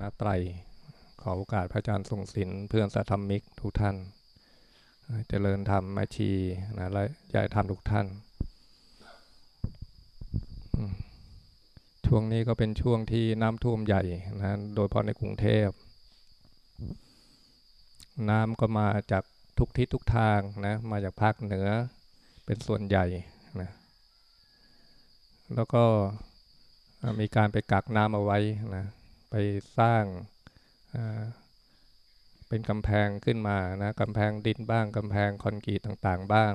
นาไตร ขอโอกาสพระอาจารย์ทรงศิลป์เพื่อนสัทธมิกทุกท่าน เจริญธรรมมาชีนะและยายธรรมทุกท่าน ช่วงนี้ก็เป็นช่วงที่น้ำท่วมใหญ่นะโดยเฉพาะในกรุงเทพ น้ำก็มาจากทุกทิศทุกทางนะมาจากภาคเหนือเป็นส่วนใหญ่นะแล้วก็มีการไปกักน้ำเอาไว้นะ ไปสร้างเป็นกำแพงขึ้นมานะกำแพงดินบ้างกำแพงคอนกรีตต่างๆบ้าง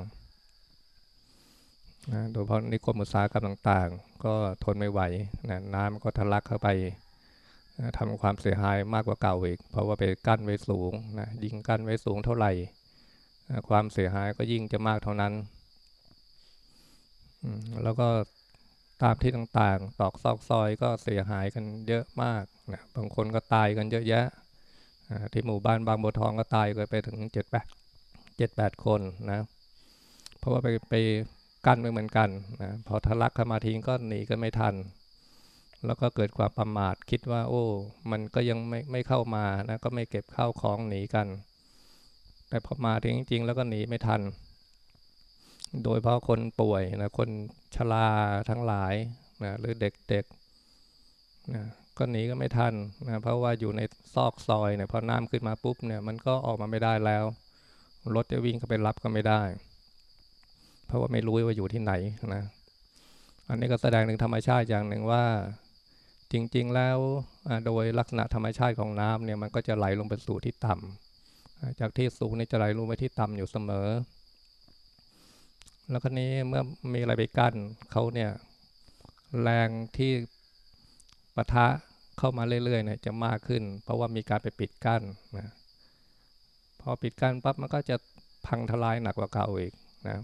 นะโดยเฉพาะนิคมอุตสาหกรรมต่างๆ ก็ทนไม่ไหวนะน้ำก็ทะลักเข้าไปนะทำความเสียหายมากกว่าเก่าอีก เพราะว่าไปกั้นไว้สูงนะยิงกั้นไว้สูงเท่าไหร่นะความเสียหายก็ยิ่งจะมากเท่านั้น แล้วก็ตามที่ต่างๆ ตอกซอกซอยก็เสียหายกันเยอะมาก นะบางคนก็ตายกันเยอะแยะที่หมู่บ้านบางบัวทองก็ตายไปถึงเจ็ดแปดเจ็ดแปดคนนะ เพราะว่าไปไปกั้นไม่เหมือนกันนะพอทะลักเข้ามาทิ้งก็หนีกันไม่ทัน แล้วก็เกิดความประมาทคิดว่า โอ้ มันก็ยังไม่ไม่เข้ามานะก็ไม่เก็บข้าวของหนีกัน แต่พอมาทิ้งจริง ๆ แล้วก็หนีไม่ทัน โดยเพราะคนป่วยนะคนชราทั้งหลายนะหรือเด็กๆนะ ก็หนีก็ไม่ทันนะเพราะว่าอยู่ในซอกซอยเนี่ยพอน้ำขึ้นมาปุ๊บเนี่ยมันก็ออกมาไม่ได้แล้ว รถจะวิ่งเข้าไปรับก็ไม่ได้ เพราะว่าไม่รู้ว่าอยู่ที่ไหนนะอันนี้ก็แสดงถึงธรรมชาติอย่างหนึ่งว่า จริง ๆ แล้วโดยลักษณะธรรมชาติของน้ำเนี่ยมันก็จะไหลลงไปสู่ที่ต่ำจากที่สูงนี่จะไหลลงไปที่ต่ำอยู่เสมอ แล้วครนี้เมื่อมีอะไรไปกั้นเขาเนี่ยแรงที่ ปะทะเข้ามาเรื่อยๆเนี่ยจะมากขึ้น เพราะว่ามีการไปปิดกั้นนะพอปิดกั้นปั๊บมันก็จะพังทลายหนักกว่าเก่าอีกนะ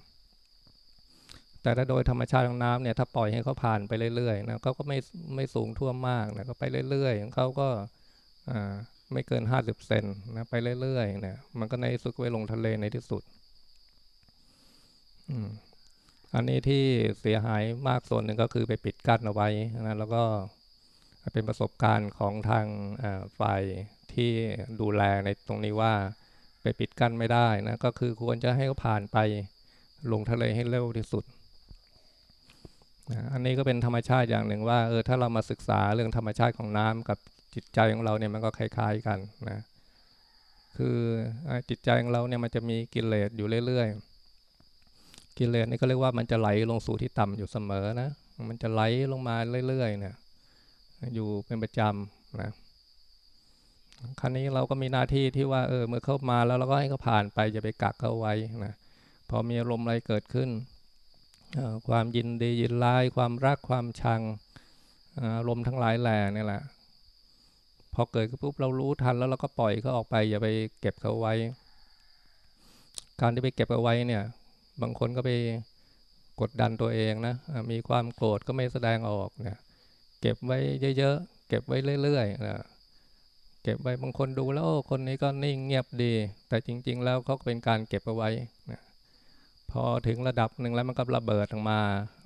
แต่ถ้าโดยธรรมชาติของน้ำเนี่ยถ้าปล่อยให้เขาผ่านไปเรื่อยๆนะเขาก็ไม่ไม่สูงท่วมมากนะก็ไปเรื่อยๆเขาก็ไม่เกินห้าสิบเซนนะไปเรื่อยๆเนี่ยมันก็ในสุดไว้ลงทะเลในที่สุดอันนี้ที่เสียหายมากส่วนหนึ่งก็คือไปปิดกั้นเอาไว้นะแล้วก็ เป็นประสบการณ์ของทางฝ่ายที่ดูแลในตรงนี้ว่าไปปิดกั้นไม่ได้นะก็คือควรจะให้เขาผ่านไปลงทะเลให้เร็วที่สุดอันนี้ก็เป็นธรรมชาติอย่างหนึ่งว่าเออถ้าเรามาศึกษาเรื่องธรรมชาติของน้ำกับจิตใจของเราเนี่ยมันก็คล้าย ๆกันนะคือจิตใจของเราเนี่ยมันจะมีกิเลสอยู่เรื่อยๆ กิเลสนี่ก็เรียกว่ามันจะไหลลงสู่ที่ต่ำอยู่เสมอนะมันจะไหลลงมาเรื่อยๆเนี่ย อยู่เป็นประจำนะครั้นี้เราก็มีหน้าที่ที่ว่าเออเมื่อเข้ามาแล้วเราก็ให้เขาผ่านไปจะไปกักเขาไว้นะพอมีอารมณ์อะไรเกิดขึ้น ความยินดียินร้าย ความรักความชังอารมณ์ทั้งหลายแหล่นี่แหละ พอเกิดขึ้นปุ๊บเรารู้ทันแล้วเราก็ปล่อยเขาออกไป อย่าไปเก็บเขาไว้ การที่ไปเก็บเอาไว้เนี่ย บางคนก็ไปกดดันตัวเองนะมีความโกรธก็ไม่แสดงออกเนี่ย เก็บไว้เยอะๆ เก็บไว้เรื่อยๆนะเก็บไว้บางคนดูแล้วคนนี้ก็นิ่งเงียบดี แต่จริง ๆ แล้วเขาเป็นการเก็บเอาไว้นะพอถึงระดับหนึ่งแล้วมันก็ระเบิดออกมา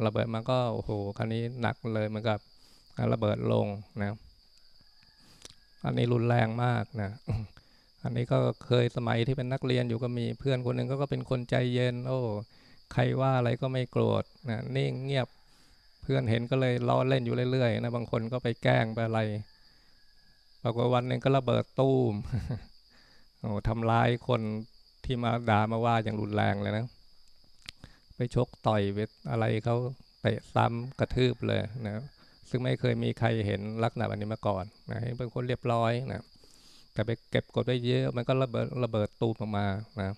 ระเบิดมันก็โอ้โหคราวนี้หนักเลยมันกับระเบิดลงนะอันนี้รุนแรงมากนะอันนี้ก็เคยสมัยที่เป็นนักเรียนอยู่ก็มีเพื่อนคนหนึ่งก็เป็นคนใจเย็น โอ้ใครว่าอะไรก็ไม่โกรธนะนิ่งเงียบ เพื่อนเห็นก็เลยล้อเล่นอยู่เรื่อยๆนะบางคนก็ไปแกล้งไปอะไรปรากฏวันหนึ่งก็ระเบิดตู้มโอ้ทำร้ายคนที่มาด่ามาว่าอย่างรุนแรงเลยนะ ไปชกต่อยเวทอะไรเขาเตะซ้ำกระทืบเลยนะ ซึ่งไม่เคยมีใครเห็นลักษณะแบบนี้มาก่อนนะเป็นคนเรียบร้อยนะแต่ไปเก็บกดไว้เยอะมันก็ระเบิดระเบิดตูมออกมานะ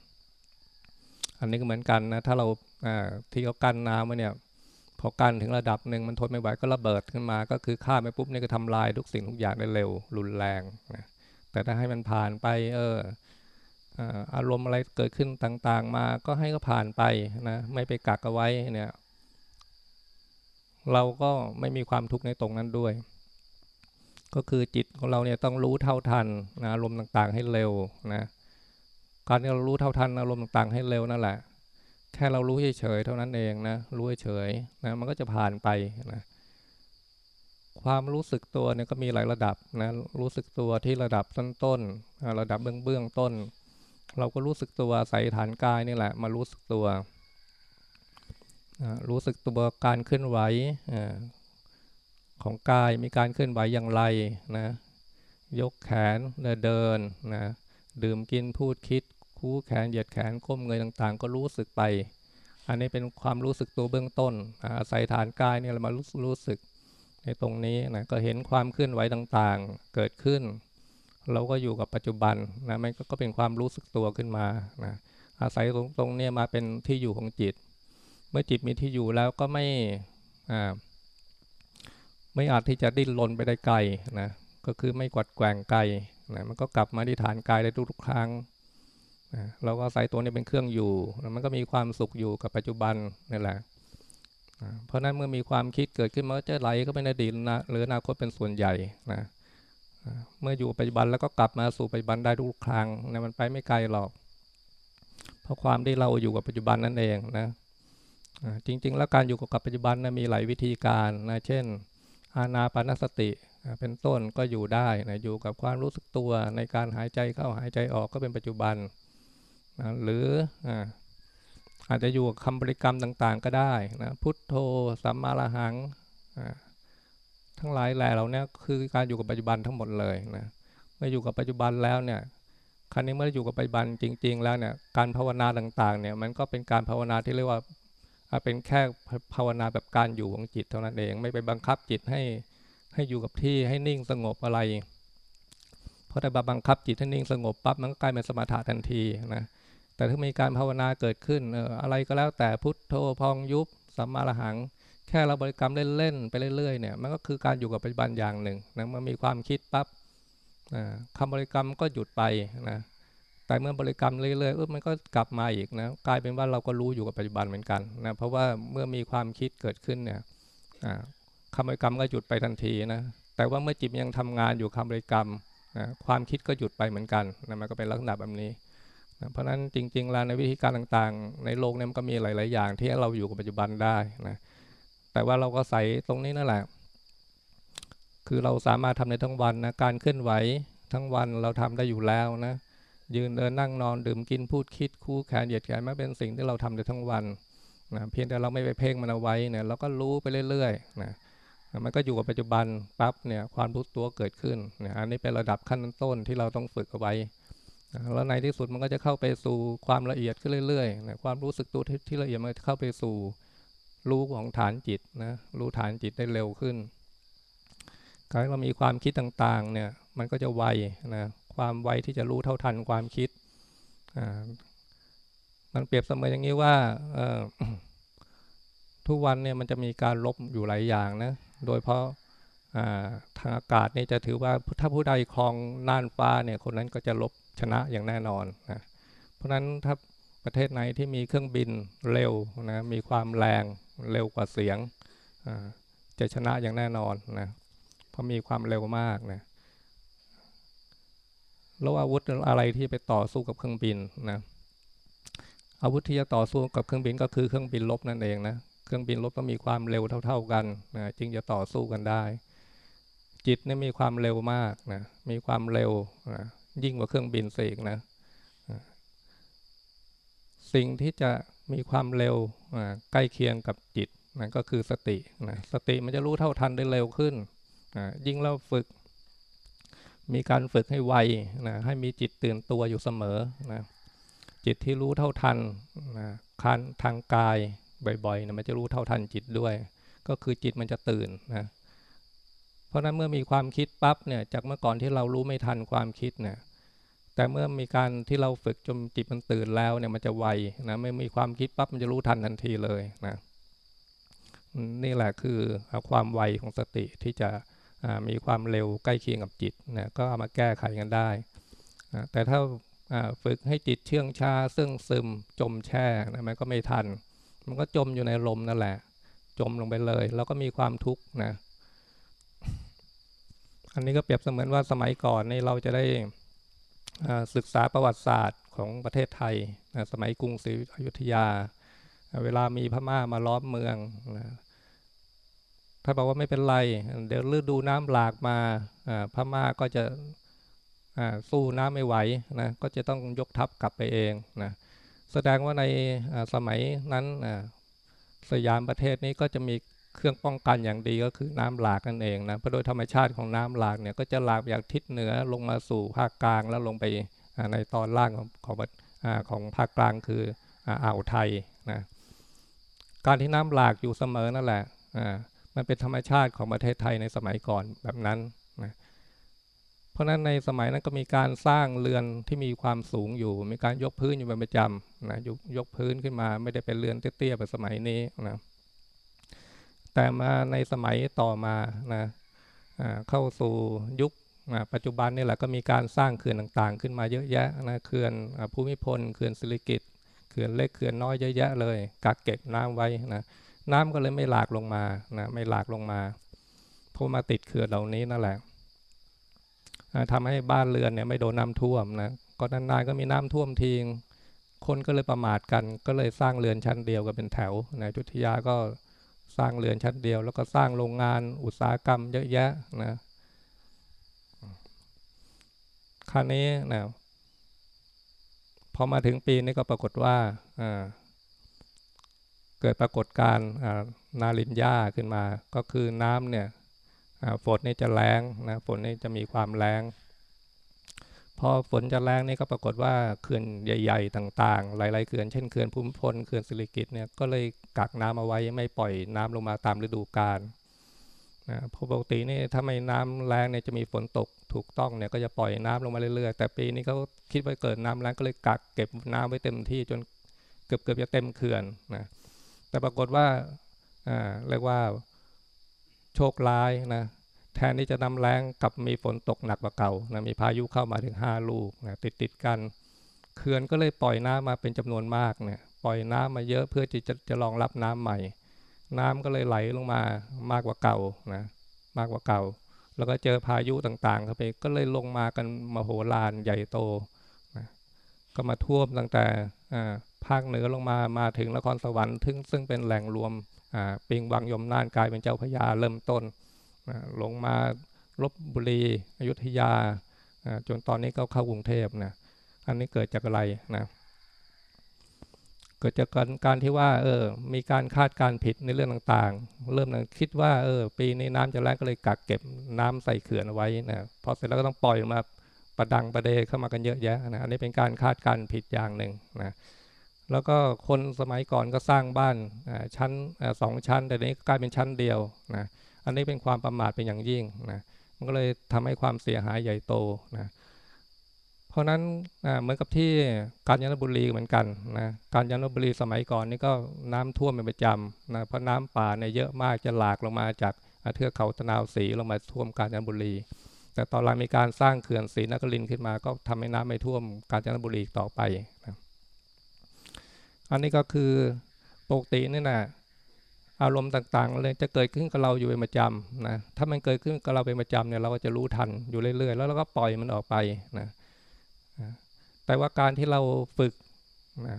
อันนี้ก็เหมือนกันนะ ถ้าเราที่เขากั้นน้ำไว้เนี่ย พอกั้นถึงระดับหนึ่งมันทนไม่ไหวก็ระเบิดขึ้นมา ก็คือฆ่าไปปุ๊บนี่ก็ทำลายทุกสิ่งทุกอย่างได้เร็ว รุนแรงนะแต่ถ้าให้มันผ่านไป เอออารมณ์อะไรเกิดขึ้นต่าง ๆ มาก็ให้ก็ผ่านไปนะไม่ไปกักเอาไว้เนี่ย เราก็ไม่มีความทุกข์ในตรงนั้นด้วย ก็คือจิตของเราเนี่ยต้องรู้เท่าทันนะอารมณ์ต่างๆให้เร็วนะการที่เรารู้เท่าทันอารมณ์ต่างๆให้เร็วนั่นแหละ แค่เรารู้เฉยๆเท่านั้นเองนะ รู้เฉยๆนะ มันก็จะผ่านไปนะ ความรู้สึกตัวเนี่ยก็มีหลายระดับนะ รู้สึกตัวที่ระดับต้นๆระดับเบื้องเบื้องต้น เราก็รู้สึกตัวใส่ฐานกายนี่แหละ มารู้สึกตัว รู้สึกตัวการเคลื่อนไหวของกายมีการเคลื่อนไหวอย่างไรนะ ยกแขนเดินนะ ดื่มกินพูดคิด คู่แขนเหยียดแขนก้มเงยต่างๆ ก็รู้สึกไป อันนี้เป็นความรู้สึกตัวเบื้องต้นอาศัยฐานกายเนี่ยเรามารู้รู้สึกในตรงนี้นะก็เห็นความเคลื่อนไหวต่างๆเกิดขึ้น เราก็อยู่กับปัจจุบันนะมันก็เป็นความรู้สึกตัวขึ้นมานะอาศัยตรงตรงนี้มาเป็นที่อยู่ของจิต เมื่อจิตมีที่อยู่แล้วก็ไม่อ่าไม่อาจที่จะดิ้นรนไปได้ไกลนะก็คือไม่กวัดแกว่งไกลนะมันก็กลับมาที่ฐานกายได้ทุกๆครั้ง นะเราก็ใส่ตัวนี้เป็นเครื่องอยู่แล้วมันก็มีความสุขอยู่กับปัจจุบันนี่แหละนะเพราะนั้นเมื่อมีความคิดเกิดขึ้นมันก็จะไหลก็เป็นอดีตนะหรืออนาคตเป็นส่วนใหญ่นะเมื่ออยู่ปัจจุบันแล้วก็กลับมาสู่ปัจจุบันได้ทุกครั้งนะมันไปไม่ไกลหรอก เพราะความที่เราอยู่กับปัจจุบันนั่นเองนะจริง ๆ แล้วการอยู่กับปัจจุบันนะมีหลายวิธีการนะเช่น อานาปานสติเป็นต้นก็อยู่ได้นะอยู่กับความรู้สึกตัวในการหายใจเข้าหายใจออกก็เป็นปัจจุบัน นะหรืออาจจะอยู่กับคำบริกรรมต่างๆก็ได้นะพุทโธสัมมาระหังทั้งหลายแหล่เหล่านี้คือการอยู่กับปัจจุบันทั้งหมดเลยนะเมื่ออยู่กับปัจจุบันแล้วเนี่ยครั้นี้เมื่ออยู่กับปัจจุบันจริง ๆ แล้วเนี่ยการภาวนาต่างๆเนี่ยมันก็เป็นการภาวนาที่เรียกว่าเป็นแค่ภาวนาแบบการอยู่ของจิตเท่านั้นเองไม่ไปบังคับจิตให้ให้อยู่กับที่ให้นิ่งสงบอะไร เพอแต่บังคับจิตให้นิ่งสงบปั๊บมันก็กลายเป็นสมถะทันทีนะ แต่ถ้ามีการภาวนาเกิดขึ้นเอออะไรก็แล้วแต่พุทโธพองยุบสัมมาระหัง แค่เราบริกรรมเล่นๆไปเรื่อยๆเนี่ยมันก็คือการอยู่กับปัจจุบันอย่างหนึ่งนะมันมีความคิดปั๊บคำบริกรรมก็หยุดไปนะแต่เมื่อบริกรรมเรื่อยๆเออมันก็กลับมาอีกนะกลายเป็นว่าเราก็รู้อยู่กับปัจจุบันเหมือนกันนะเพราะว่าเมื่อมีความคิดเกิดขึ้นเนี่ยคำบริกรรมก็หยุดไปทันทีนะแต่ว่าเมื่อจิตยังทำงานอยู่คำบริกรรมนะความคิดก็หยุดไปเหมือนกันนะมันก็เป็นลักษณะแบบนี้ นะเพราะฉะนั้นจริงๆแล้วในวิธีการต่างๆ ในโลกนี้มันก็มีหลาย ๆ อย่าง ที่เราอยู่กับปัจจุบันได้นะแต่ว่าเราก็ใส่ตรงนี้นั่นแหละ คือเราสามารถทำในทั้งวันนะการเคลื่อนไหวทั้งวันเราทำได้อยู่แล้วนะยืนเดินนั่งนอนดื่มกินพูดคิดคู่แขนเหยียดแขนมาเป็นสิ่งที่เราทำได้ทั้งวันนะเพียงแต่เราไม่ไปเพ่งมันเอาไว้เนี่ยเราก็รู้ไปเรื่อยๆนะมันก็อยู่กับปัจจุบันปั๊บเนี่ยความรู้ตัวเกิดขึ้นนี่ยอันนี้เป็นระดับขั้นต้นที่เราต้องฝึกเอาไว้ แล้วในที่สุดมันก็จะเข้าไปสู่ความละเอียดขึ้นเรื่อยๆนะความรู้สึกตัวที่ละเอียดมันเข้าไปสู่รู้ของฐานจิตนะรู้ฐานจิตได้เร็วขึ้นการเรามีความคิดต่างๆเนี่ยมันก็จะไวนะความไวที่จะรู้เท่าทันความคิดอ่ามันเปรียบเสมือนอย่างนี้ว่าทุกวันเนี่ยมันจะมีการลบอยู่หลายอย่างนะโดยเพราะทางอากาศนี่จะถือว่าถ้าผู้ใดคลองน่านฟ้าเนี่ยคนนั้นก็จะลบ ชนะอย่างแน่นอนนะเพราะฉะนั้นถ้าประเทศไหนที่มีเครื่องบินเร็วนะมีความแรงเร็วกว่าเสียงจะชนะอย่างแน่นอนนะเพราะมีความเร็วมากนะแล้วอาวุธอะไรที่ไปต่อสู้กับเครื่องบินนะอาวุธที่จะต่อสู้กับเครื่องบินก็คือเครื่องบินลบนั่นเองนะเครื่องบินรบก็มีความเร็วเท่า ๆกันนะจึงจะต่อสู้กันได้ จิตนี่มีความเร็วมากนะมีความเร็วนะ ยิ่งกว่าเครื่องบินเสกนะ สิ่งที่จะมีความเร็วใกล้เคียงกับจิตนะก็คือสตินะสติมันจะรู้เท่าทันได้เร็วขึ้นนะยิ่งเราฝึก มีการฝึกให้ไวนะให้มีจิตตื่นตัวอยู่เสมอนะจิตที่รู้เท่าทันนะคันทางกายบ่อยๆนะมันจะรู้เท่าทันจิตด้วย ก็คือจิตมันจะตื่นนะ ราะนั้นเมื่อมีความคิดปั๊บเนี่ยจากเมื่อก่อนที่เรารู้ไม่ทันความคิดเนี่ยแต่เมื่อมีการที่เราฝึกจนจิตมันตื่นแล้วเนี่ยมันจะไวนะไม่มีความคิดปั๊บมันจะรู้ทันทันทีเลยนะนี่แหละคือความไวของสติที่จะมีความเร็วใกล้เคียงกับจิตนะก็เอามาแก้ไขกันได้แต่ถ้าฝึกให้จิตเชื่องชาซึ่งซึมจมแช่นะมันก็ไม่ทัน มันก็จมอยู่ในลมนั่นแหละ จมลงไปเลย แล้วก็มีความทุกข์นะ อันนี้ก็เปรียบเสมือนว่าสมัยก่อนนี่เราจะได้ศึกษาประวัติศาสตร์ของประเทศไทยนะสมัยกรุงศรีอยุธยา เวลามีพม่ามาล้อมเมืองนะถ้าบอกว่าไม่เป็นไร เดี๋ยวฤดูน้ำหลากมาพม่าก็จะสู้น้ำไม่ไหวนะก็จะต้องยกทัพกลับไปเองนะแสดงว่าในสมัยนั้นสยามประเทศนี้ก็จะมี เครื่องป้องกันอย่างดีก็คือน้ำหลากนั่นเองนะเพราะโดยธรรมชาติของน้ำหลากเนี่ยก็จะหลากจากทิศเหนือลงมาสู่ภาคกลางแล้วลงไปในตอนล่างของของของภาคกลางคืออ่าวไทยนะการที่น้ำหลากอยู่เสมอนั่นแหละมันเป็นธรรมชาติของประเทศไทยในสมัยก่อนแบบนั้นนะเพราะนั้นในสมัยนั้นก็มีการสร้างเรือนที่มีความสูงอยู่ มีการยกพื้นอยู่เป็นประจำนะยกยกพื้นขึ้นมาไม่ได้เป็นเรือนเตี้ยๆแบบสมัยนี้นะ แต่มาในสมัยต่อมานะเข้าสู่ยุคปัจจุบันนี่แหละก็มีการสร้างเขื่อนต่างๆ ขึ้นมาเยอะแยะนะเขื่อนภูมิพลเขื่อนสิริกิตเขื่อนเล็กเขื่อนน้อยเยอะแยะเลยกักเก็บน้ำไว้นะน้ำก็เลยไม่หลากลงมานะไม่หลากลงมาเพราะมาติดเขื่อนเหล่านี้นั่นแหละทำให้บ้านเรือนเนี่ยไม่โดนน้าท่วมนะก็นานๆก็มีน้ำท่วมทิ้งคนก็เลยประมาทกัน ก็เลยสร้างเรือนชั้นเดียวกันเป็นแถวนะจุทยาก็ สร้างเรือนชั้นเดียว แล้วก็สร้างโรงงานอุตสาหกรรมเยอะแยะนะคราวนี้นะพอมาถึงปีนี้ก็ปรากฏว่าเกิดปรากฏการณ์นาลินยาขึ้นมา ก็คือน้ำเนี่ยฝนนี่จะแรงนะฝนนี่จะมีความแรง พอฝนจะแรงนี่ก็ปรากฏว่าเขื่อนใหญ่ ๆ ต่างๆ หลาย ๆเขื่อนเช่นเขื่อนภูมิพลเขื่อนสิริกิตเนี่ยก็เลยกักน้ำเอาไว้ไม่ปล่อยน้ำลงมาตามฤดูกาลนะปกตินี่ถ้าไม่น้ำแรงเนี่ยจะมีฝนตกถูกต้องเนี่ยก็จะปล่อยน้ำลงมาเรื่อยๆ แต่ปีนี้เขาคิดว่าเกิดน้ำแรงก็เลยกักเก็บน้ำไว้เต็มที่จนเกือบเกือบจะเต็มเขื่อนนะแต่ปรากฏว่าอ่าเรียกว่าโชคร้ายนะ แทนที่จะนำแรงกับมีฝนตกหนักกว่าเก่านะมีพายุเข้ามาถึงห้าลูกนะติดติดกันเขื่อนก็เลยปล่อยน้ำมาเป็นจำนวนมากเนี่ยปล่อยน้ำมาเยอะเพื่อที่จะจะรองรับน้ำใหม่ น้ำก็เลยไหลลงมามากกว่าเก่านะมากกว่าเก่า แล้วก็เจอพายุต่างๆเข้าไปก็เลยลงมากันมโหฬารใหญ่โตนะก็มาท่วมตั้งแต่ภาคเหนือลงมามาถึงนครสวรรค์ซึ่งเป็นแหล่งรวมปิงวังยมน่านกลายเป็นเจ้าพญาเริ่มต้น ลงมาลบบุรีอยุธยาจนตอนนี้ก็เข้ากรุงเทพนะอันนี้เกิดจากอะไรนะเกิดจากการการที่ว่าเออมีการคาดการผิดในเรื่องต่างๆ เริ่มคิดว่าเออปีนี้น้ำจะแรงก็เลยกักเก็บน้ำใส่เขื่อนเอาไว้นะพอเสร็จแล้วก็ต้องปล่อยมาประดังประเดเข้ามากันเยอะแยะนะอันนี้เป็นการคาดการผิดอย่างหนึ่งนะแล้วก็คนสมัยก่อนก็สร้างบ้านชั้นสองชั้น แต่นี้กลายเป็นชั้นเดียวนะ อันนี้เป็นความประมาทเป็นอย่างยิ่งนะมันก็เลยทำให้ความเสียหายใหญ่โตนะเพราะนั้นเหมือนกับที่กาญจนบุรีเหมือนกันนะกาญจนบุรีสมัยก่อนนี่ก็น้ำท่วมเป็นประจำนะเพราะน้ำป่าเนี่ยเยอะมากจะหลากลงมาจากเทือกเขาตะนาวสีลงมาท่วมกาญจนบุรี แต่ตอนหลังมีการสร้างเขื่อนศรีนครินขึ้นมา ก็ทำให้น้ำไม่ท่วมกาญจนบุรีต่อไปนะอันนี้ก็คือปกตินี่นะ อารมณ์ต่างๆเลยจะเกิดขึ้นกับเราอยู่เป็นประจำนะถ้ามันเกิดขึ้นกับเราเป็นประจำเนี่ยเราก็จะรู้ทันอยู่เรื่อยๆ แล้วเราก็ปล่อยมันออกไปนะแต่ว่าการที่เราฝึกนะ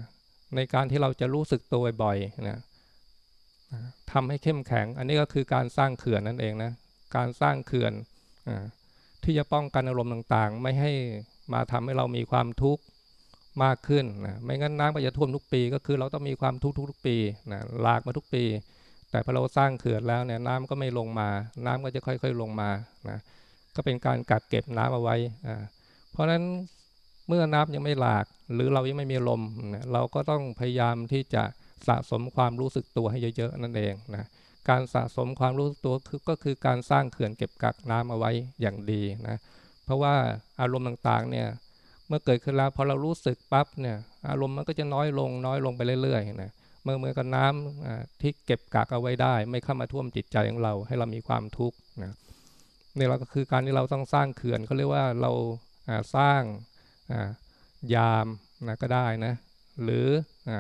ในการที่เราจะรู้สึกตัวบ่อยๆนะทำให้เข้มแข็ง อันนี้ก็คือการสร้างเขื่อนนั่นเองนะการสร้างเขื่อนที่จะป้องกันอารมณ์ต่างๆ ไม่ให้มาทำให้เรามีความทุกข์มากขึ้นนะไม่งั้นน้ำก็จะท่วมทุกปี ก็คือเราต้องมีความทุกข์ทุกปีนะลากมาทุกปี แต่พอเราสร้างเขื่อนแล้วเนี่ยน้ำก็ไม่ลงมา น้ำก็จะค่อยๆลงมานะก็เป็นการกักเก็บน้ำเอาไว้อ่าเพราะฉะนั้นเมื่อน้ำยังไม่หลาก หรือเรายังไม่มีลมนะเราก็ต้องพยายามที่จะสะสมความรู้สึกตัวให้เยอะๆนั่นเองนะการสะสมความรู้สึกตัวคือก็คือการสร้างเขื่อนเก็บกักน้ำเอาไว้อย่างดีนะเพราะว่าอารมณ์ต่างๆเนี่ยเมื่อเกิดขึ้นแล้วพอเรารู้สึกปั๊บเนี่ยอารมณ์มันก็จะน้อยลงน้อยลงไปเรื่อยๆนะ เมื่อเมื่อกับน้ำที่เก็บกักเอาไว้ได้ ไม่เข้ามาท่วมจิตใจของเราให้เรามีความทุกข์นะนี่เราก็คือการที่เราต้องสร้างเขื่อนเขาเรียกว่าเราสร้างยามนะก็ได้นะหรืออ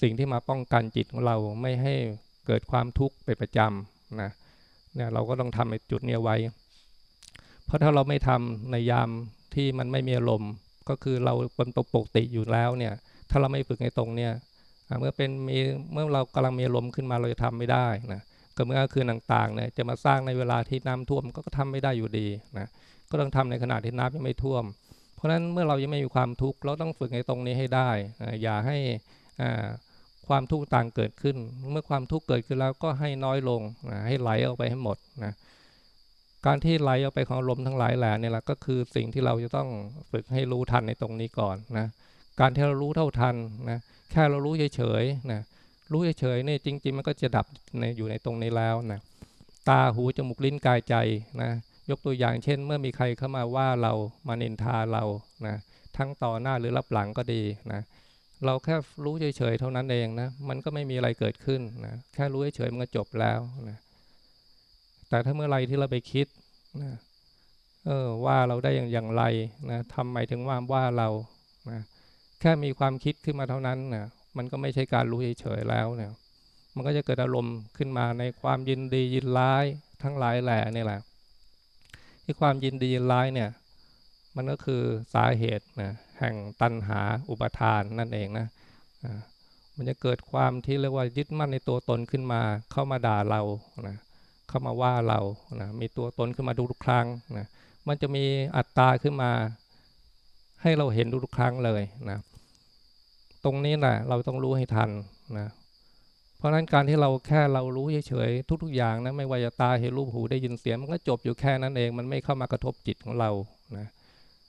สิ่งที่มาป้องกันจิตของเราไม่ให้เกิดความทุกข์เป็นประจำนะเนี่ยเราก็ต้องทำในจุดนี้ไว้ เพราะถ้าเราไม่ทำในยามที่มันไม่มีอารมณ์ก็คือเราเป็นปกติอยู่แล้วเนี่ย ถ้าเราไม่ฝึกในตรงเนี่ย เมื่อเป็นมีเมื่อเรากำลังมีลมขึ้นมาเราจะทำไม่ได้นะกับเมื่อคืนต่างๆเนี่ยจะมาสร้างในเวลาที่น้ำท่วมก็ทำไม่ได้อยู่ดีนะก็ต้องทำในขณะที่น้ำยังไม่ท่วม เพราะฉะนั้นเมื่อเรายังไม่มีความทุกข์เราต้องฝึกในตรงนี้ให้ได้อย่าให้ความทุกข์ต่างเกิดขึ้น เมื่อความทุกข์เกิดขึ้นแล้วก็ให้น้อยลงนะให้ไหลออกไปให้หมดนะการที่ไหลออกไปของลมทั้งหลายแหล่นี่แหละก็คือสิ่งที่เราจะต้องฝึกให้รู้ทันในตรงนี้ก่อนนะการที่เรารู้เท่าทันนะ แค่เรารู้เฉยๆนะรู้เฉยๆนี่จริง ๆ มันก็จะดับในอยู่ในตรงนี้แล้วนะตาหูจมูกลิ้นกายใจนะยกตัวอย่างเช่น เมื่อมีใครเข้ามาว่าเรามานินทาเรานะทั้งต่อหน้าหรือรับหลังก็ดีนะเราแค่รู้เฉยๆเท่านั้นเองนะมันก็ไม่มีอะไรเกิดขึ้นนะแค่รู้เฉยๆมันก็จบแล้วนะแต่ถ้าเมื่อไรที่เราไปคิดนะเออว่าเราได้อย่างอย่างไรนะทำไมถึงว่าว่าเรานะ แค่มีความคิดขึ้นมาเท่านั้นนะมันก็ไม่ใช่การรู้เฉยๆแล้วเนี่ยมันก็จะเกิดอารมณ์ขึ้นมาในความยินดียินร้ายทั้งหลายแหล่นี่แหละที่ความยินดียินร้ายเนี่ย มันก็คือสาเหตุนะแห่งตัณหาอุปทานนั่นเองนะมันจะเกิดความที่เรียกว่ายึดมั่นในตัวตนขึ้นมา เข้ามาด่าเรานะเข้ามาว่าเรานะมีตัวตนขึ้นมาทุกครั้งนะมันจะมีอัตตาขึ้นมา ให้เราเห็นทุกครั้งเลยนะ ตรงนี้แหละเราต้องรู้ให้ทันนะเพราะฉะนั้นการที่เราแค่เรารู้เฉยๆทุก ๆ อย่างนะไม่ว่าจะตาเห็นรูปหูได้ยินเสียงมันก็จบอยู่แค่นั้นเอง มันไม่เข้ามากระทบจิตของเรานะ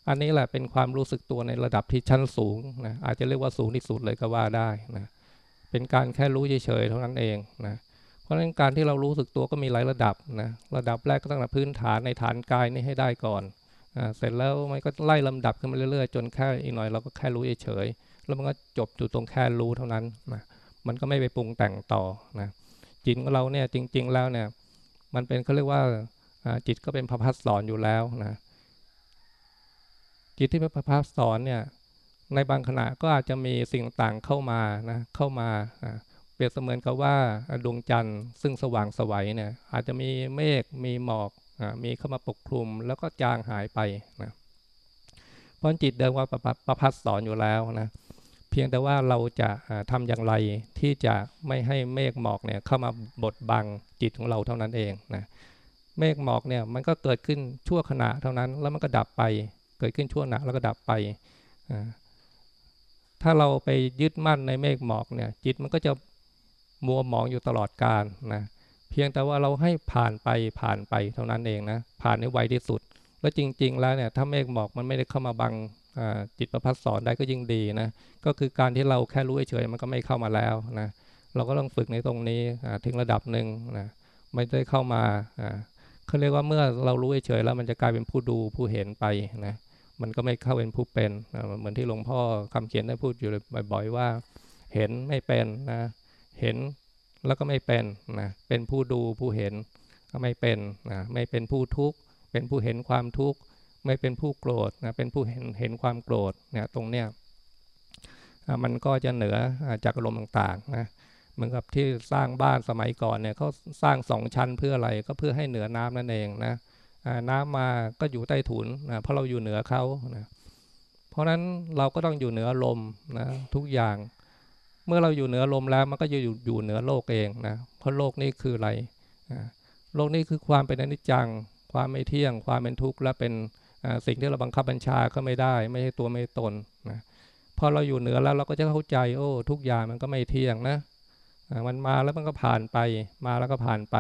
อันนี้แหละเป็นความรู้สึกตัวในระดับที่ชั้นสูงนะอาจจะเรียกว่าสูงที่สุดเลยก็ว่าได้นะเป็นการแค่รู้เฉยๆเท่านั้นเองนะเพราะฉะนั้นการที่เรารู้สึกตัวก็มีหลายระดับนะระดับแรกก็ต้องพื้นฐานในฐานกายนี่ให้ได้ก่อนอ่าเสร็จแล้วมันก็ไล่ลำดับขึ้นมาเรื่อยๆ จนแค่อีกหน่อยเราก็แค่รู้เฉยๆ แล้วมันก็จบอยู่ตรงแค่รู้เท่านั้นนะมันก็ไม่ไปปรุงแต่งต่อนะจิตของเราเนี่ยจริง ๆ แล้วเนี่ย มันเป็นเขาเรียกว่าจิตก็เป็นพระพัฒสอนอยู่แล้วนะจิตที่เป็นพระพัฒสอนเนี่ย ในบางขณะก็อาจจะมีสิ่งต่างเข้ามานะเข้ามาเปรียบเสมือนกับว่าดวงจันทร์ซึ่งสว่างสวัยเนี่ย อาจจะมีเมฆมีหมอกมีเข้ามาปกคลุมแล้วก็จางหายไปนะเพราะจิตเดิมว่าประพัดสอนอยู่แล้วนะ เพียงแต่ว่าเราจะทำอย่างไรที่จะไม่ให้เมฆหมอกเนี่ยเข้ามาบดบังจิตของเราเท่านั้นเองนะเมฆหมอกเนี่ยมันก็เกิดขึ้นชั่วขณะเท่านั้น แล้วมันก็ดับไป เกิดขึ้นชั่วขณะแล้วก็ดับไป ถ้าเราไปยึดมั่นในเมฆหมอกเนี่ยจิตมันก็จะมัวหมองอยู่ตลอดกาลนะเพียงแต่ว่าเราให้ผ่านไปผ่านไปเท่านั้นเองนะผ่านในไวที่สุด แล้วจริง ๆ แล้วเนี่ยถ้าเมฆหมอกมันไม่ได้เข้ามาบัง จิตประพัดสอนได้ก็ยิ่งดีนะ ก็คือการที่เราแค่รู้เฉยมันก็ไม่เข้ามาแล้วนะ เราก็ต้องฝึกในตรงนี้ถึงระดับหนึ่งนะ ไม่ได้เข้ามาเขาเรียกว่าเมื่อเรารู้เฉยแล้วมันจะกลายเป็นผู้ดูผู้เห็นไปนะ มันก็ไม่เข้าเป็นผู้เป็นเหมือนที่หลวงพ่อคำเขียนได้พูดอยู่บ่อย ๆ ว่า เห็นไม่เป็นนะ เห็นแล้วก็ไม่เป็นนะ เป็นผู้ดูผู้เห็นก็ไม่เป็นนะ ไม่เป็นผู้ทุกข์ เป็นผู้เห็นความทุกข์ ไม่เป็นผู้โกรธนะเป็นผู้เห็นเห็นความโกรธเนี่ยตรงเนี้ยมันก็จะเหนือจากอารมณ์ต่างๆนะเหมือนกับที่สร้างบ้านสมัยก่อนเนี่ยเขาสร้างสองชั้นเพื่ออะไรก็เพื่อให้เหนือน้ำนั่นเองนะน้ำมาก็อยู่ใต้ถุนนะเพราะเราอยู่เหนือเขานะเพราะนั้นเราก็ต้องอยู่เหนือลมนะทุกอย่าง เมื่อเราอยู่เหนือลมแล้วมันก็จะอยู่อยู่เหนือโลกเองนะเพราะโลกนี้คืออะไรโลกนี้คือความเป็นอนิจจัง ความไม่เที่ยง ความเป็นทุกข์และเป็น สิ่งที่เราบังคับบัญชาก็ไม่ได้ ไม่ใช่ตัวไม่ตนนะพอเราอยู่เหนือแล้วเราก็จะเข้าใจ โอ้ทุกอย่างมันก็ไม่เที่ยงนะมันมาแล้วมันก็ผ่านไป มาแล้วก็ผ่านไป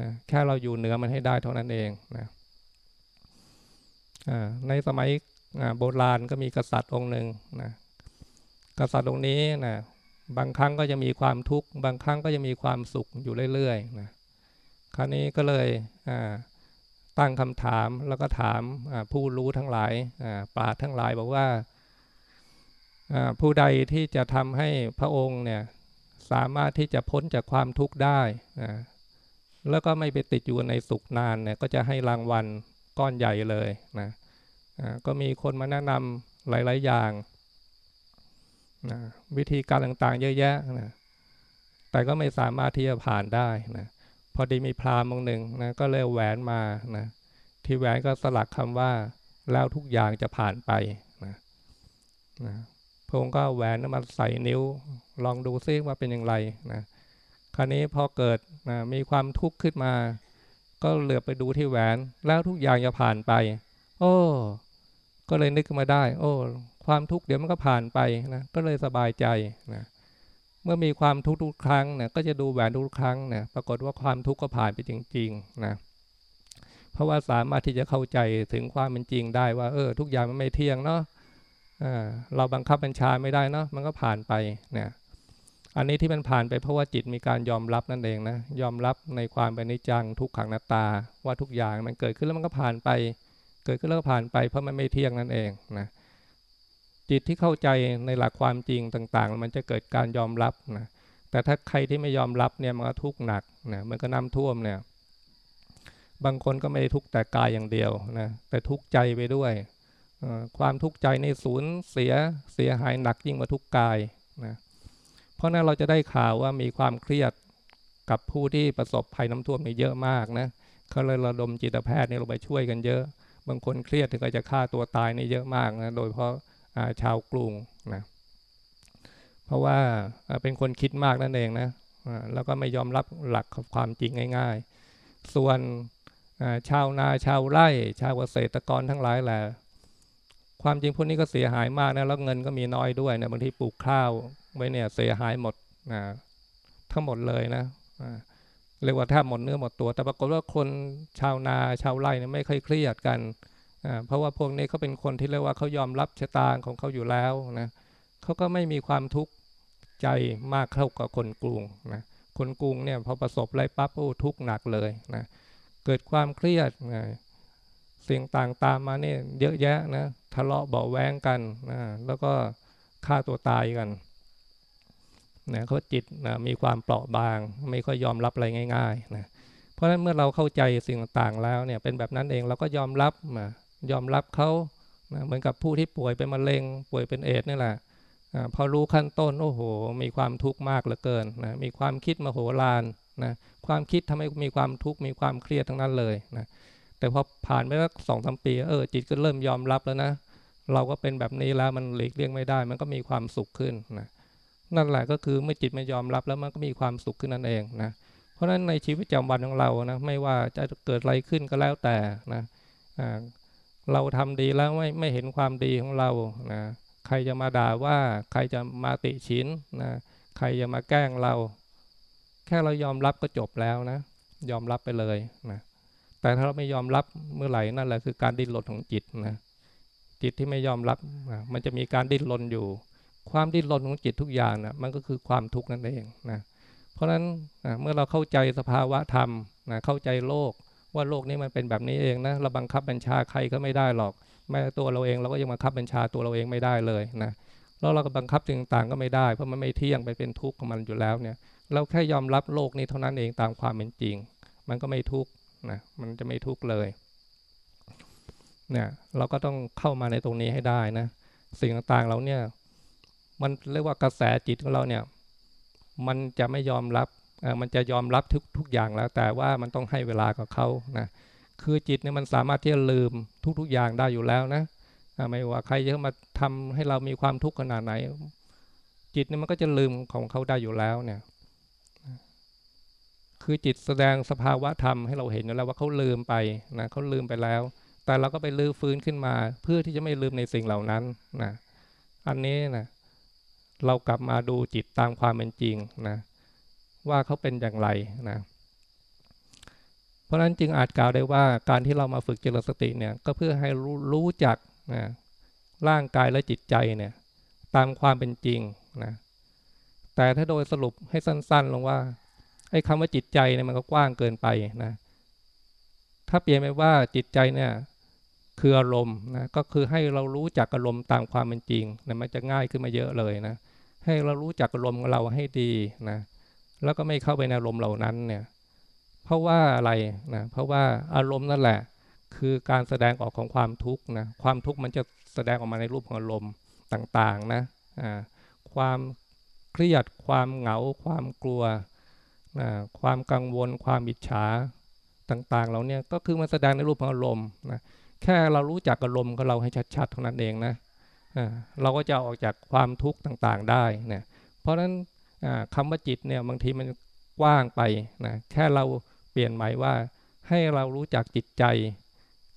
นะแค่เราอยู่เหนือมันให้ได้เท่านั้นเองนะในสมัยโบราณก็มีกษัตริย์องค์หนึ่งนะกษัตริย์องค์นี้นะบางครั้งก็จะมีความทุกข์บางครั้งก็จะมีความสุขอยู่เรื่อยๆนะคราวนี้ก็เลย ตั้งคำถามแล้วก็ถามผู้รู้ทั้งหลายปราดทั้งหลายบอกว่าผู้ใดที่จะทำให้พระองค์เนี่ยสามารถที่จะพ้นจากความทุกข์ได้แล้วก็ไม่ไปติดอยู่ในสุขนานเนี่ยก็จะให้รางวัลก้อนใหญ่เลยนะก็มีคนมาแนะนำหลาย ๆ อย่างนะวิธีการต่างๆ เยอะแยะนะแต่ก็ไม่สามารถที่จะผ่านได้นะ พอดีมีพราหมณ์งหนึ่งนะก็เลยแหวนมานะที่แหวนก็สลักคำว่าแล้วทุกอย่างจะผ่านไปนะนะพระองค์ก็แหวนมาใส่นิ้ว ลองดูซิว่าเป็นอย่างไรนะคราวนี้พอเกิดนะมีความทุกข์ขึ้นมา ก็เหลือไปดูที่แหวน แล้วทุกอย่างจะผ่านไป โอ้ก็เลยนึกมาได้ โอ้ ความทุกข์เดี๋ยวมันก็ผ่านไปนะก็เลยสบายใจนะ เมื่อมีความทุกข์ทุกครั้งเนี่ยก็จะดูแหวนทุกครั้งเนี่ยปรากฏว่าความทุกข์ก็ผ่านไปจริงๆนะเพราะว่าสามารถที่จะเข้าใจถึงความเป็นจริงได้ว่า เออ ทุกอย่างมันไม่เที่ยงเนาะเราบังคับบัญชาไม่ได้เนาะมันก็ผ่านไปเนี่ยอันนี้ที่มันผ่านไปเพราะว่าจิตมีการยอมรับนั่นเองนะยอมรับในความเป็นนิจังทุกขังนัตตา ว่าทุกอย่างมันเกิดขึ้นแล้วมันก็ผ่านไป เกิดขึ้นแล้วก็ผ่านไปเพราะมันไม่เที่ยงนั่นเองนะ จิตที่เข้าใจในหลักความจริงต่างๆ มันจะเกิดการยอมรับนะแต่ถ้าใครที่ไม่ยอมรับเนี่ยมันก็ทุกข์หนักนะมันก็น้าท่วมเนี่ย บางคนก็ไม่ได้ทุกข์แต่กายอย่างเดียวนะแต่ทุกข์ใจไปด้วยความทุกข์ใจในสูญเสียเสียหายหนักยิ่งกว่าทุกข์กายนะเพราะนั้นเราจะได้ข่าวว่ามีความเครียดกับผู้ที่ประสบภัยน้ำท่วมนี่เยอะมากนะเขาเลยระดมจิตแพทย์นี่ลงไปช่วยกันเยอะ บางคนเครียดถึงกับจะฆ่าตัวตายนี่เยอะมากนะโดยเพราะ ชาวกรุงนะเพราะว่าเป็นคนคิดมากนั่นเองนะแล้วก็ไม่ยอมรับหลักความจริงง่าย ๆ ส่วนชาวนาชาวไร่ ชาวเกษตรกรทั้งหลายแหละความจริงพวกนี้ก็เสียหายมากนะแล้วเงินก็มีน้อยด้วยนะบางทีปลูกข้าวไว้เนี่ยเสียหายหมดนะทั้งหมดเลยนะเรียกว่าแทบหมดเนื้อหมดตัว แต่ปรากฏว่าคนชาวนาชาวไร่เนี่ยไม่ค่อยเครียดกัน เพราะว่าพวกนี้เขาเป็นคนที่เรียกว่าเขายอมรับชะตาของเขาอยู่แล้วนะเขาก็ไม่มีความทุกข์ใจมากเท่ากับคนกรุงนะคนกรุงเนี่ยพอประสบอะไรปั๊บโอ้ทุกข์หนักเลยนะเกิดความเครียดนะสิ่งต่างตามมาเนี่ยเยอะแยะนะทะเลาะเบาแวงกันนะแล้วก็ฆ่าตัวตายกันนะเขาจิตนะมีความเปราะบาง ไม่ค่อยยอมรับอะไรง่ายๆนะเพราะฉะนั้นเมื่อเราเข้าใจสิ่งต่างแล้วเนี่ยเป็นแบบนั้นเองเราก็ยอมรับมา ยอมรับเขานะเหมือนกับผู้ที่ป่วยเป็นมะเร็ง ป่วยเป็นเอดนี่แหละพอรู้ขั้นต้นโอ้โห มีความทุกข์มากเหลือเกินนะมีความคิดมโหฬารนะความคิดทำให้มีความทุกข์มีความเครียดทั้งนั้นเลยนะแต่พอผ่านไปสักสองสามปีเออจิตก็เริ่มยอมรับแล้วนะ เราก็เป็นแบบนี้แล้วมันหลีกเลี่ยงไม่ได้ มันก็มีความสุขขึ้นนะนั่นแหละก็คือเมื่อจิตไม่ยอมรับแล้วมันก็มีความสุขขึ้นนั่นเองนะเพราะฉะนั้นในชีวิตประจำวันของเรานะไม่ว่าจะเกิดอะไรขึ้นก็แล้วแต่นะ เราทำดีแล้วไม่ไม่เห็นความดีของเรานะใครจะมาด่าว่าใครจะมาติชินนะใครจะมาแกล้งเรา แค่เรายอมรับก็จบแล้วนะ ยอมรับไปเลยนะแต่ถ้าเราไม่ยอมรับเมื่อไหร่นั่นแหละคือการดิ้นรนของจิตนะจิตที่ไม่ยอมรับนะมันจะมีการดิ้นรนอยู่ ความดิ้นรนของจิตทุกอย่างนะมันก็คือความทุกข์นั่นเองนะเพราะฉะนั้นนะเมื่อเราเข้าใจสภาวะธรรมนะเข้าใจโลก ว่าโลกนี้มันเป็นแบบนี้เองนะเราบังคับบัญชาใครก็ไม่ได้หรอกแม้ตัวเราเองเราก็ยังบังคับบัญชาตัวเราเองไม่ได้เลยนะแล้วเราก็บังคับสิ่งต่างก็ไม่ได้เพราะมันไม่เที่ยงไปเป็นทุกข์ของมันอยู่แล้วเนี่ย เราแค่ยอมรับโลกนี้เท่านั้นเองตามความเป็นจริง มันก็ไม่ทุกข์นะมันจะไม่ทุกข์เลยเนี่ยเราก็ต้องเข้ามาในตรงนี้ให้ได้นะสิ่งต่างๆเราเนี่ยมันเรียกว่ากระแสจิตของเราเนี่ย มันจะไม่ยอมรับ มันจะยอมรับทุกทุกอย่างแล้ว แต่ว่ามันต้องให้เวลากับเขานะคือจิตเนี่ยมันสามารถที่จะลืมทุก ๆอย่างได้อยู่แล้วนะไม่ว่าใครจะมาทำให้เรามีความทุกข์ขนาดไหน จิตเนี่ยมันก็จะลืมของเขาได้อยู่แล้วเนี่ยคือจิตแสดงสภาวะธรรมให้เราเห็นอยู่แล้วว่าเขาลืมไปนะเขาลืมไปแล้ว แต่เราก็ไปลื้อฟื้นขึ้นมา เพื่อที่จะไม่ลืมในสิ่งเหล่านั้นนะอันนี้นะเรากลับมาดูจิตตามความเป็นจริงนะ ว่าเขาเป็นอย่างไรนะเพราะนั้นจึงอาจกล่าวได้ว่าการที่เรามาฝึกเจริญสติเนี่ยก็เพื่อให้รู้รู้จักนะร่างกายและจิตใจเนี่ยตามความเป็นจริงนะแต่ถ้าโดยสรุปให้สั้น ๆ ลงว่าไอ้คำว่าจิตใจเนี่ยมันก็กว้างเกินไปนะถ้าเปลี่ยนไปว่าจิตใจเนี่ยคืออารมณ์นะก็คือให้เรารู้จักอารมณ์ตามความเป็นจริงนะมันจะง่ายขึ้นมาเยอะเลยนะให้เรารู้จักอารมณ์ของเราให้ดีนะ แล้วก็ไม่เข้าไปในอารมณ์เหล่านั้นเนี่ยเพราะว่าอะไรนะเพราะว่าอารมณ์นั่นแหละ คือการแสดงออกของความทุกข์นะความทุกข์มันจะแสดงออกมาในรูปของอารมณ์ต่างๆนะความเครียดความเหงา ความกลัวนะความกังวล ความอิจฉาต่างๆเราเนี่ยก็คือมันแสดงในรูปของอารมณ์นะแค่เรารู้จักอารมณ์ของเราให้ชัดๆเท่านั้นเองนะเราก็จะออกจากความทุกข์ต่างๆได้นะเพราะฉะนั้น คำว่าจิตเนี่ยบางทีมันกว้างไปนะแค่เราเปลี่ยนหมายว่าให้เรารู้จักจิตใจ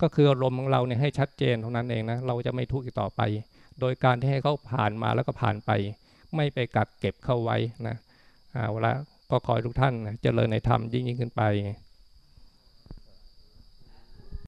ก็คืออารมณ์ของเราเนี่ยให้ชัดเจนเท่านั้นเองนะเราจะไม่ทุกข์อีกต่อไป โดยการที่ให้เขาผ่านมาแล้วก็ผ่านไป ไม่ไปกักเก็บเข้าไว้นะเอาละก็ขอทุกท่านนะเจริญในธรรมยิ่งยิ่งขึ้นไป